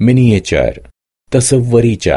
miniature तसव्वरीचा